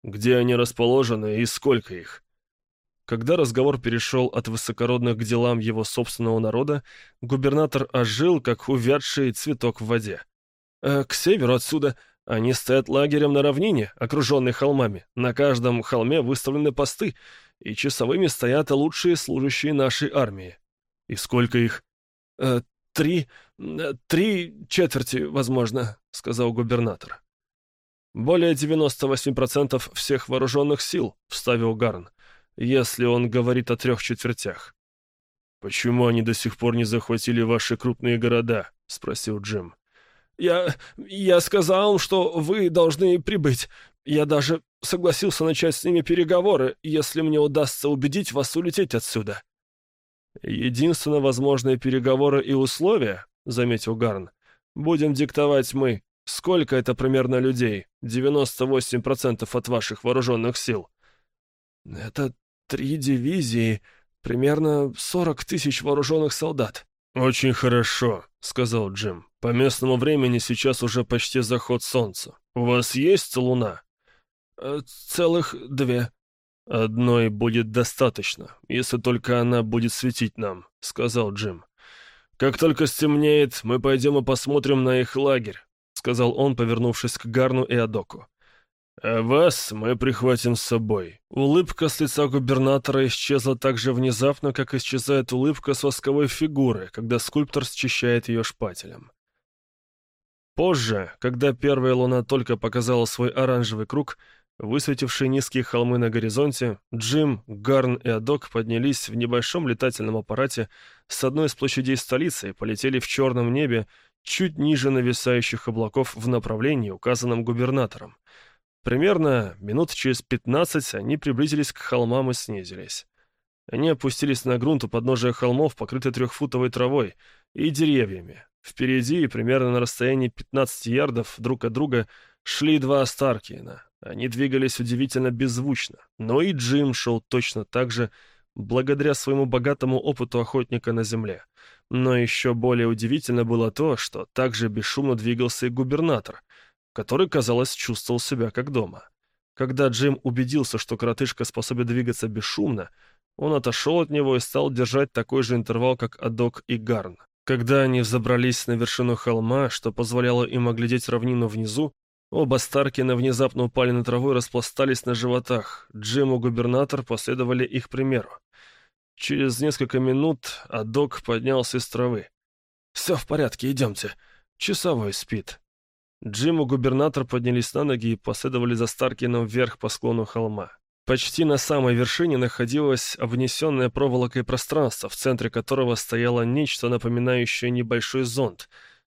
Где они расположены и сколько их? Когда разговор перешел от высокородных к делам его собственного народа, губернатор ожил, как увядший цветок в воде. «Э, «К северу отсюда. Они стоят лагерем на равнине, окруженной холмами. На каждом холме выставлены посты, и часовыми стоят лучшие служащие нашей армии». «И сколько их?» «Э, «Три... Э, три четверти, возможно», — сказал губернатор. «Более 98% всех вооруженных сил», — вставил Гарн, «если он говорит о трех четвертях». «Почему они до сих пор не захватили ваши крупные города?» — спросил Джим. «Я... я сказал, что вы должны прибыть. Я даже согласился начать с ними переговоры, если мне удастся убедить вас улететь отсюда». «Единственно возможные переговоры и условия», — заметил Гарн, — «будем диктовать мы, Сколько это примерно людей? 98% от ваших вооруженных сил. Это три дивизии, примерно 40 тысяч вооруженных солдат. «Очень хорошо», — сказал Джим. «По местному времени сейчас уже почти заход солнца. У вас есть луна?» «Э, «Целых две». «Одной будет достаточно, если только она будет светить нам», — сказал Джим. «Как только стемнеет, мы пойдем и посмотрим на их лагерь сказал он, повернувшись к Гарну и Адоку. «А вас мы прихватим с собой». Улыбка с лица губернатора исчезла так же внезапно, как исчезает улыбка с восковой фигуры, когда скульптор счищает ее шпателем. Позже, когда первая луна только показала свой оранжевый круг, высветивший низкие холмы на горизонте, Джим, Гарн и Адок поднялись в небольшом летательном аппарате с одной из площадей столицы и полетели в черном небе, чуть ниже нависающих облаков в направлении, указанном губернатором. Примерно минут через пятнадцать они приблизились к холмам и снизились. Они опустились на грунт у подножия холмов, покрытый трехфутовой травой и деревьями. Впереди, примерно на расстоянии 15 ярдов друг от друга, шли два Старкина. Они двигались удивительно беззвучно, но и Джим шел точно так же, благодаря своему богатому опыту охотника на земле. Но еще более удивительно было то, что также бесшумно двигался и губернатор, который, казалось, чувствовал себя как дома. Когда Джим убедился, что коротышка способен двигаться бесшумно, он отошел от него и стал держать такой же интервал, как Адок и Гарн. Когда они взобрались на вершину холма, что позволяло им оглядеть равнину внизу, оба Старкина внезапно упали на траву и распластались на животах. Джим и губернатор последовали их примеру. Через несколько минут Адок поднялся из травы. «Все в порядке, идемте. Часовой спит». Джим и губернатор поднялись на ноги и последовали за Старкином вверх по склону холма. Почти на самой вершине находилось обнесенное проволокой пространство, в центре которого стояло нечто напоминающее небольшой зонт,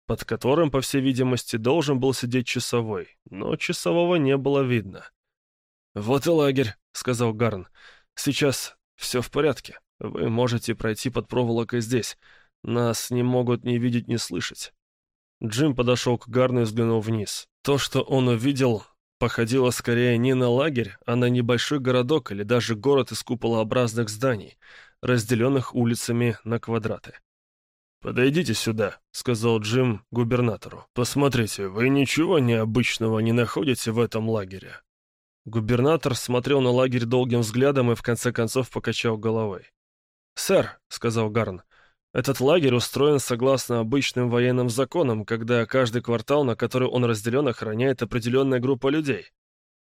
под которым, по всей видимости, должен был сидеть часовой, но часового не было видно. «Вот и лагерь», — сказал Гарн. «Сейчас все в порядке. Вы можете пройти под проволокой здесь. Нас не могут ни видеть, ни слышать». Джим подошел к Гарну и взглянул вниз. То, что он увидел, походило скорее не на лагерь, а на небольшой городок или даже город из куполообразных зданий, разделенных улицами на квадраты. «Подойдите сюда», — сказал Джим губернатору. «Посмотрите, вы ничего необычного не находите в этом лагере?» Губернатор смотрел на лагерь долгим взглядом и в конце концов покачал головой. «Сэр», — сказал Гарн, — этот лагерь устроен согласно обычным военным законам, когда каждый квартал, на который он разделен, охраняет определенная группа людей.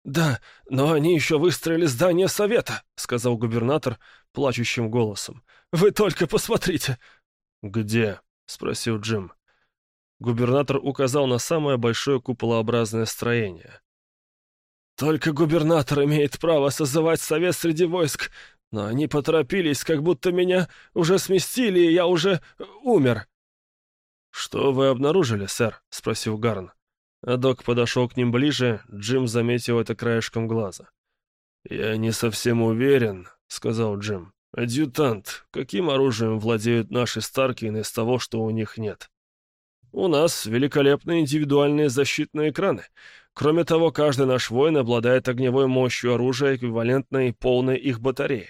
«Да, но они еще выстроили здание совета», — сказал губернатор плачущим голосом. «Вы только посмотрите!» «Где?» — спросил Джим. Губернатор указал на самое большое куполообразное строение. «Только губернатор имеет право созывать совет среди войск, но они поторопились, как будто меня уже сместили, и я уже умер». «Что вы обнаружили, сэр?» — спросил Гарн. А док подошел к ним ближе, Джим заметил это краешком глаза. «Я не совсем уверен», — сказал Джим. «Адъютант, каким оружием владеют наши Старкины из того, что у них нет?» «У нас великолепные индивидуальные защитные экраны. Кроме того, каждый наш воин обладает огневой мощью оружия, эквивалентной полной их батареи.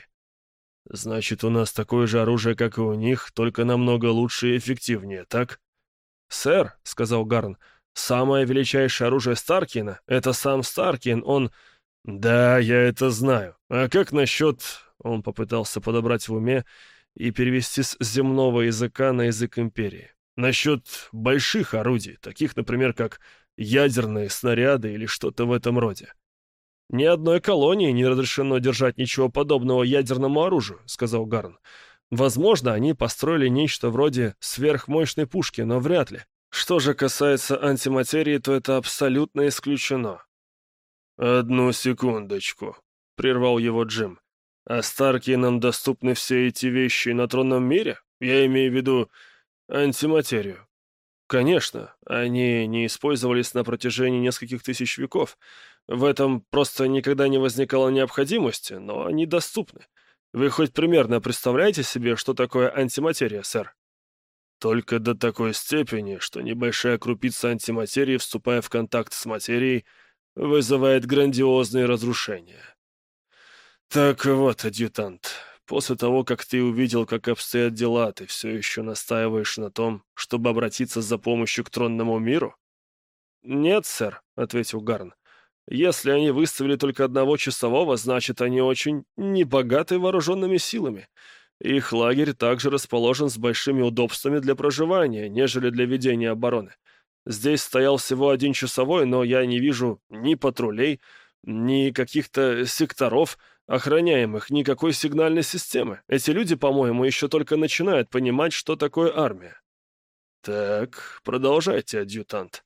Значит, у нас такое же оружие, как и у них, только намного лучше и эффективнее, так? Сэр, — сказал Гарн, — самое величайшее оружие Старкина — это сам Старкин, он... Да, я это знаю. А как насчет... Он попытался подобрать в уме и перевести с земного языка на язык Империи. Насчет больших орудий, таких, например, как ядерные снаряды или что-то в этом роде. «Ни одной колонии не разрешено держать ничего подобного ядерному оружию», — сказал Гарн. «Возможно, они построили нечто вроде сверхмощной пушки, но вряд ли. Что же касается антиматерии, то это абсолютно исключено». «Одну секундочку», — прервал его Джим. «А Старки нам доступны все эти вещи на тронном мире? Я имею в виду антиматерию». Конечно, они не использовались на протяжении нескольких тысяч веков. В этом просто никогда не возникало необходимости, но они доступны. Вы хоть примерно представляете себе, что такое антиматерия, сэр? Только до такой степени, что небольшая крупица антиматерии, вступая в контакт с материей, вызывает грандиозные разрушения. Так вот, адъютант, После того, как ты увидел, как обстоят дела, ты все еще настаиваешь на том, чтобы обратиться за помощью к тронному миру? Нет, сэр, — ответил Гарн. Если они выставили только одного часового, значит, они очень небогаты вооруженными силами. Их лагерь также расположен с большими удобствами для проживания, нежели для ведения обороны. Здесь стоял всего один часовой, но я не вижу ни патрулей, ни каких-то секторов, охраняемых, никакой сигнальной системы. Эти люди, по-моему, еще только начинают понимать, что такое армия. Так, продолжайте, адъютант.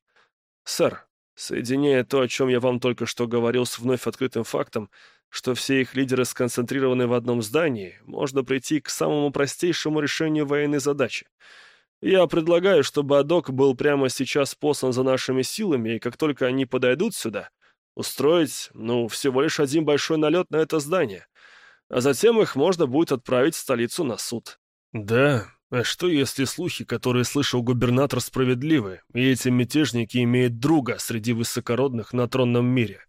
Сэр, соединяя то, о чем я вам только что говорил с вновь открытым фактом, что все их лидеры сконцентрированы в одном здании, можно прийти к самому простейшему решению военной задачи. Я предлагаю, чтобы Адок был прямо сейчас послан за нашими силами, и как только они подойдут сюда, Устроить, ну, всего лишь один большой налет на это здание. А затем их можно будет отправить в столицу на суд. Да, а что если слухи, которые слышал губернатор, справедливы, и эти мятежники имеют друга среди высокородных на тронном мире?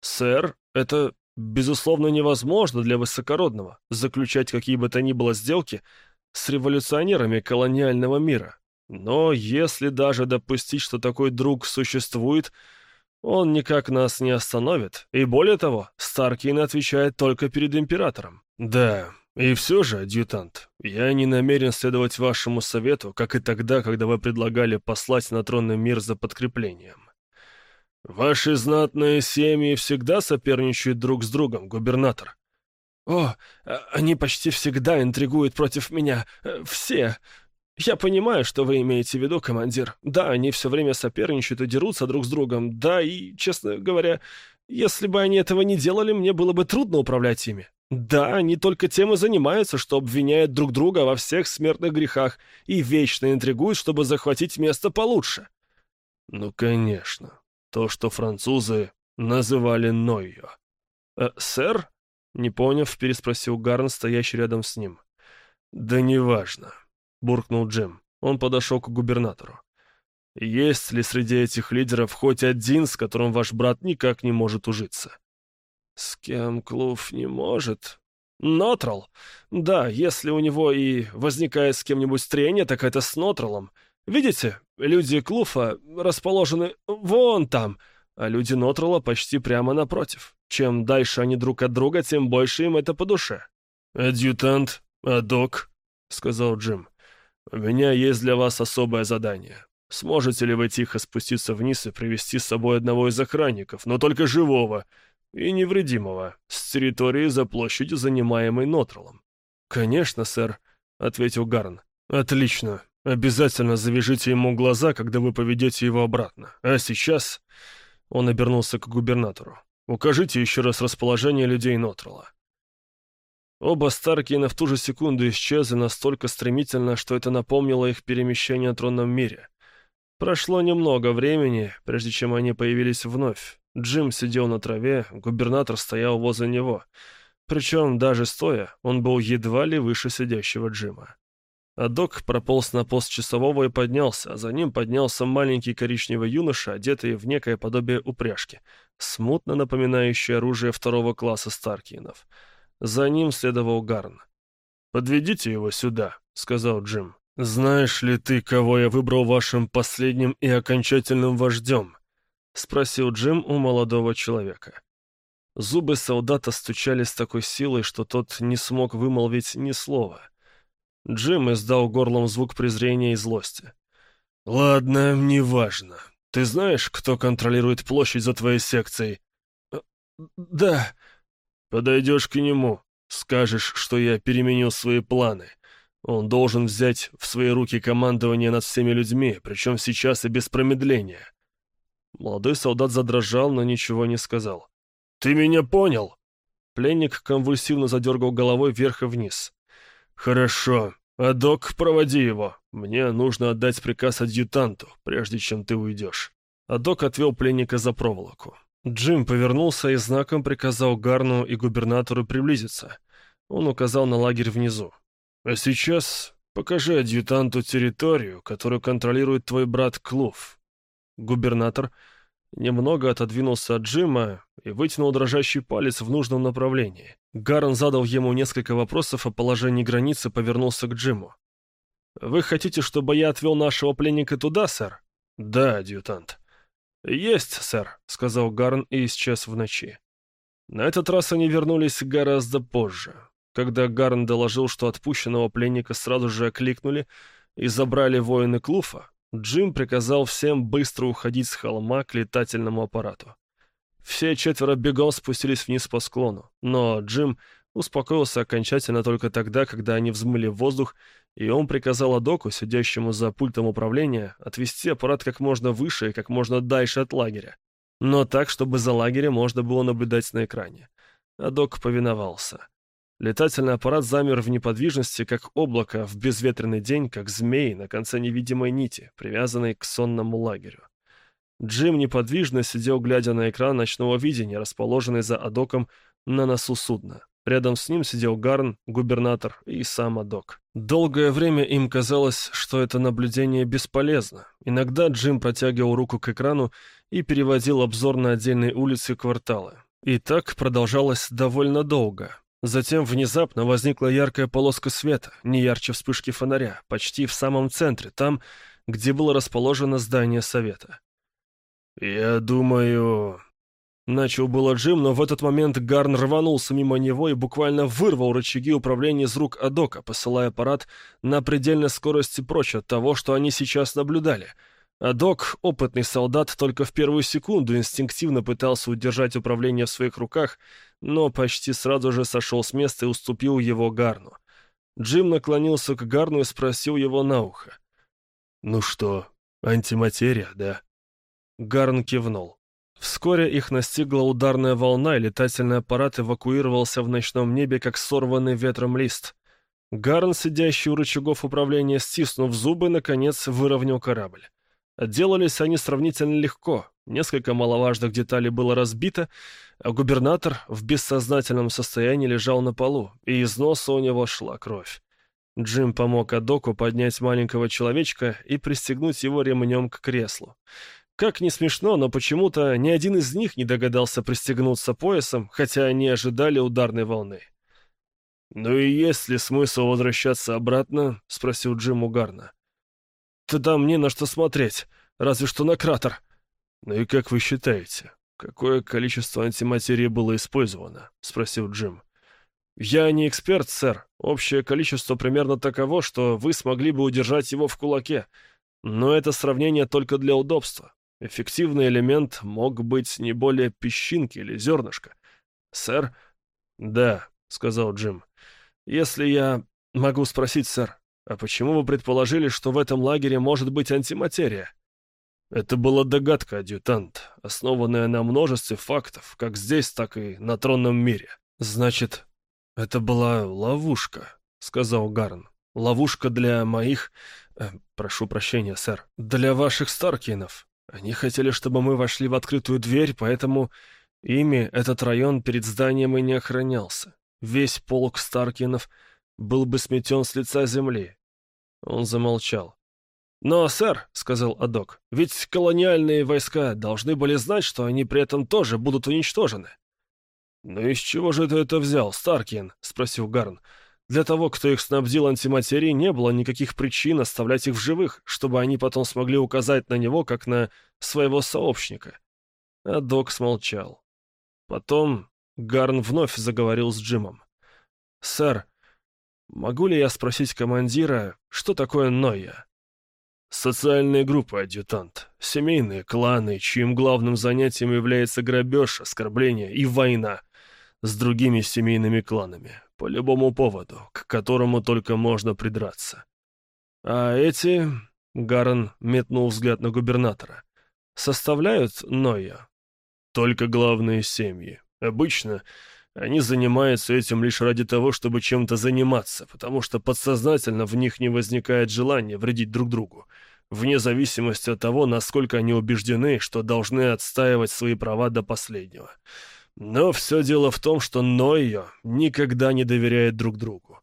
Сэр, это, безусловно, невозможно для высокородного заключать какие бы то ни было сделки с революционерами колониального мира. Но если даже допустить, что такой друг существует, он никак нас не остановит. И более того, Старкин отвечает только перед императором. Да, и все же, адъютант, я не намерен следовать вашему совету, как и тогда, когда вы предлагали послать на тронный мир за подкреплением. Ваши знатные семьи всегда соперничают друг с другом, губернатор. О, а, они почти всегда интригуют против меня. Э, все. «Я понимаю, что вы имеете в виду, командир. Да, они все время соперничают и дерутся друг с другом. Да, и, честно говоря, если бы они этого не делали, мне было бы трудно управлять ими. Да, они только тем и занимаются, что обвиняют друг друга во всех смертных грехах и вечно интригуют, чтобы захватить место получше». «Ну, конечно. То, что французы называли Нойо». «Э, «Сэр?» — не поняв, переспросил Гарн, стоящий рядом с ним. «Да неважно буркнул Джим. Он подошел к губернатору. «Есть ли среди этих лидеров хоть один, с которым ваш брат никак не может ужиться?» «С кем Клуф не может?» «Нотрал? Да, если у него и возникает с кем-нибудь трение, так это с Нотралом. Видите, люди Клуфа расположены вон там, а люди Нотрала почти прямо напротив. Чем дальше они друг от друга, тем больше им это по душе». «Адъютант, адок», — сказал Джим. «У меня есть для вас особое задание. Сможете ли вы тихо спуститься вниз и привести с собой одного из охранников, но только живого и невредимого, с территории за площадью, занимаемой Нотролом?» «Конечно, сэр», — ответил Гарн. «Отлично. Обязательно завяжите ему глаза, когда вы поведете его обратно. А сейчас...» Он обернулся к губернатору. «Укажите еще раз расположение людей Нотрола. Оба Старкина в ту же секунду исчезли настолько стремительно, что это напомнило их перемещение в тронном мире. Прошло немного времени, прежде чем они появились вновь. Джим сидел на траве, губернатор стоял возле него. Причем, даже стоя, он был едва ли выше сидящего Джима. А док прополз на пост часового и поднялся, а за ним поднялся маленький коричневый юноша, одетый в некое подобие упряжки, смутно напоминающий оружие второго класса Старкинов — за ним следовал Гарн. «Подведите его сюда», — сказал Джим. «Знаешь ли ты, кого я выбрал вашим последним и окончательным вождем?» — спросил Джим у молодого человека. Зубы солдата стучали с такой силой, что тот не смог вымолвить ни слова. Джим издал горлом звук презрения и злости. «Ладно, неважно. Ты знаешь, кто контролирует площадь за твоей секцией?» «Да», Подойдешь к нему, скажешь, что я переменил свои планы. Он должен взять в свои руки командование над всеми людьми, причем сейчас и без промедления. Молодой солдат задрожал, но ничего не сказал. «Ты меня понял?» Пленник конвульсивно задергал головой вверх и вниз. «Хорошо. Адок, проводи его. Мне нужно отдать приказ адъютанту, прежде чем ты уйдешь». Адок отвел пленника за проволоку. Джим повернулся и знаком приказал Гарну и губернатору приблизиться. Он указал на лагерь внизу. «А сейчас покажи адъютанту территорию, которую контролирует твой брат Клув». Губернатор немного отодвинулся от Джима и вытянул дрожащий палец в нужном направлении. Гарн задал ему несколько вопросов о положении границы повернулся к Джиму. «Вы хотите, чтобы я отвел нашего пленника туда, сэр?» «Да, адъютант». «Есть, сэр», — сказал Гарн и исчез в ночи. На этот раз они вернулись гораздо позже. Когда Гарн доложил, что отпущенного пленника сразу же окликнули и забрали воины Клуфа, Джим приказал всем быстро уходить с холма к летательному аппарату. Все четверо бегом спустились вниз по склону, но Джим успокоился окончательно только тогда, когда они взмыли в воздух и он приказал Адоку, сидящему за пультом управления, отвести аппарат как можно выше и как можно дальше от лагеря. Но так, чтобы за лагерем можно было наблюдать на экране. Адок повиновался. Летательный аппарат замер в неподвижности, как облако в безветренный день, как змей на конце невидимой нити, привязанной к сонному лагерю. Джим неподвижно сидел, глядя на экран ночного видения, расположенный за Адоком на носу судна. Рядом с ним сидел Гарн, губернатор и сам Адок. Долгое время им казалось, что это наблюдение бесполезно. Иногда Джим протягивал руку к экрану и переводил обзор на отдельные улицы и кварталы. И так продолжалось довольно долго. Затем внезапно возникла яркая полоска света, не ярче вспышки фонаря, почти в самом центре, там, где было расположено здание совета. «Я думаю...» Начал было Джим, но в этот момент Гарн рванулся мимо него и буквально вырвал рычаги управления из рук Адока, посылая аппарат на предельной скорости прочь от того, что они сейчас наблюдали. Адок, опытный солдат, только в первую секунду инстинктивно пытался удержать управление в своих руках, но почти сразу же сошел с места и уступил его Гарну. Джим наклонился к Гарну и спросил его на ухо. «Ну что, антиматерия, да?» Гарн кивнул. Вскоре их настигла ударная волна, и летательный аппарат эвакуировался в ночном небе, как сорванный ветром лист. Гарн, сидящий у рычагов управления, стиснув зубы, наконец выровнял корабль. Отделались они сравнительно легко, несколько маловажных деталей было разбито, а губернатор в бессознательном состоянии лежал на полу, и из носа у него шла кровь. Джим помог Адоку поднять маленького человечка и пристегнуть его ремнем к креслу. Как ни смешно, но почему-то ни один из них не догадался пристегнуться поясом, хотя они ожидали ударной волны. «Ну и есть ли смысл возвращаться обратно?» — спросил Джим у. «Тогда мне на что смотреть, разве что на кратер». «Ну и как вы считаете, какое количество антиматерии было использовано?» — спросил Джим. «Я не эксперт, сэр. Общее количество примерно таково, что вы смогли бы удержать его в кулаке. Но это сравнение только для удобства. Эффективный элемент мог быть не более песчинки или зернышка. «Сэр?» «Да», — сказал Джим. «Если я могу спросить, сэр, а почему вы предположили, что в этом лагере может быть антиматерия?» Это была догадка, адъютант, основанная на множестве фактов, как здесь, так и на тронном мире. «Значит, это была ловушка», — сказал Гарн. «Ловушка для моих... Э, прошу прощения, сэр. Для ваших Старкинов. Они хотели, чтобы мы вошли в открытую дверь, поэтому ими этот район перед зданием и не охранялся. Весь полк Старкинов был бы сметен с лица земли. Он замолчал. «Но, сэр», — сказал Адок, — «ведь колониальные войска должны были знать, что они при этом тоже будут уничтожены». «Ну из чего же ты это взял, Старкин?» — спросил Гарн. Для того, кто их снабдил антиматерией, не было никаких причин оставлять их в живых, чтобы они потом смогли указать на него, как на своего сообщника. А док смолчал. Потом Гарн вновь заговорил с Джимом. «Сэр, могу ли я спросить командира, что такое Нойя?» «Социальные группы, адъютант. Семейные кланы, чьим главным занятием является грабеж, оскорбление и война с другими семейными кланами, по любому поводу, к которому только можно придраться. А эти, Гарн метнул взгляд на губернатора, составляют Ноя? Только главные семьи. Обычно они занимаются этим лишь ради того, чтобы чем-то заниматься, потому что подсознательно в них не возникает желания вредить друг другу, вне зависимости от того, насколько они убеждены, что должны отстаивать свои права до последнего. Но все дело в том, что Нойо никогда не доверяет друг другу.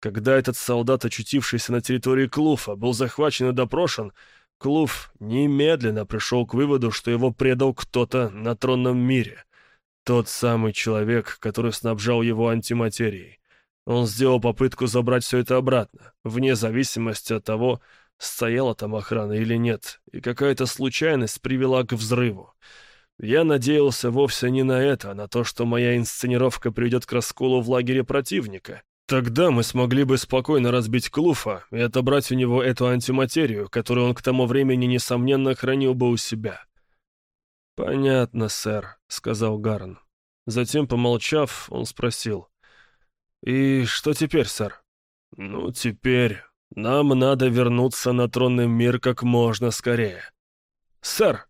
Когда этот солдат, очутившийся на территории Клуфа, был захвачен и допрошен, Клуф немедленно пришел к выводу, что его предал кто-то на тронном мире. Тот самый человек, который снабжал его антиматерией. Он сделал попытку забрать все это обратно, вне зависимости от того, стояла там охрана или нет, и какая-то случайность привела к взрыву. Я надеялся вовсе не на это, а на то, что моя инсценировка приведет к расколу в лагере противника. Тогда мы смогли бы спокойно разбить Клуфа и отобрать у него эту антиматерию, которую он к тому времени, несомненно, хранил бы у себя. «Понятно, сэр», — сказал Гарн. Затем, помолчав, он спросил. «И что теперь, сэр?» «Ну, теперь нам надо вернуться на тронный мир как можно скорее». «Сэр!»